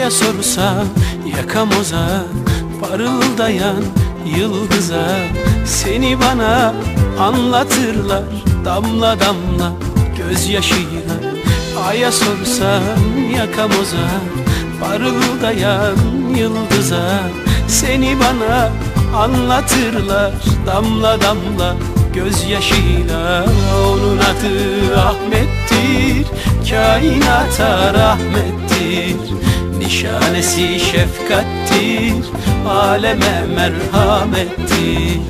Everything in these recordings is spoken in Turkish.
Aya sorsam yakamoza Parıldayan yıldıza Seni bana anlatırlar Damla damla gözyaşıyla. Aya sorsam yakamoza Parıldayan yıldıza Seni bana anlatırlar Damla damla gözyaşıyla. Onun adı Ahmet'tir Kainata rahmettir Nişanesi şefkattir Aleme merhamettir.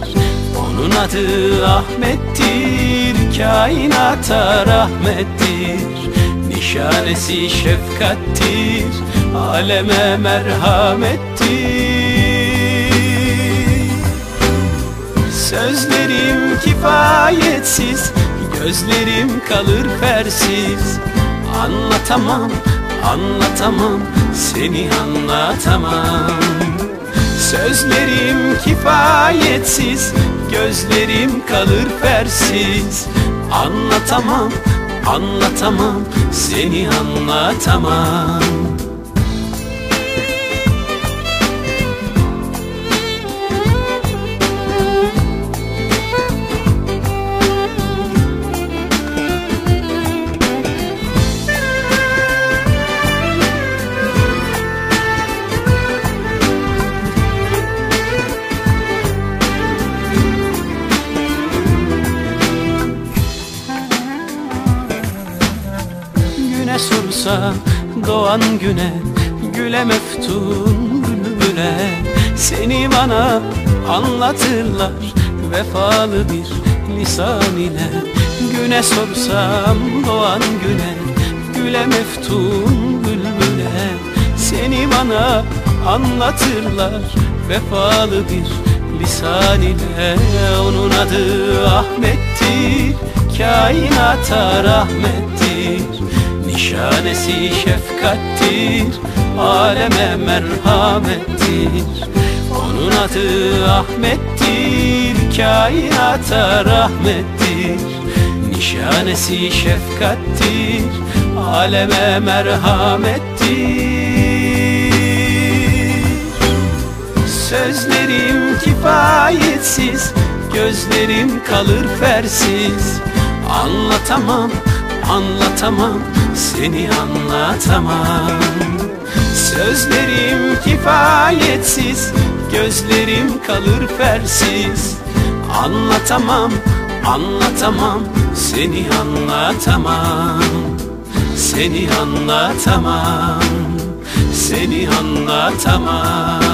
Onun adı Ahmettir Kainata rahmettir. Nişanesi şefkattir Aleme merhamettir. Sözlerim kifayetsiz Gözlerim kalır fersiz Anlatamam, anlatamam Seni anlatamam. Sözlerim kifayetsiz Gözlerim kalır fersiz Anlatamam, anlatamam Seni anlatamam sorsa doğan güne Güle meftun bülbüle. Seni bana anlatırlar Vefalı bir lisan ile. Güne sorsam doğan güne Güle meftun bülbüle. Seni bana anlatırlar Vefalı bir lisan ile. Onun adı Ahmet'tir Kainata rahmettir Nişanesi şefkattir Aleme merhamettir. Onun adı Ahmettir Kainata rahmettir. Nişanesi şefkattir Aleme merhamettir. Sözlerim kifayetsiz Gözlerim kalır fersiz. Anlatamam, anlatamam Seni anlatamam. Sözlerim kifayetsiz Gözlerim kalır fersiz Anlatamam, anlatamam Seni anlatamam. Seni anlatamam Seni anlatamam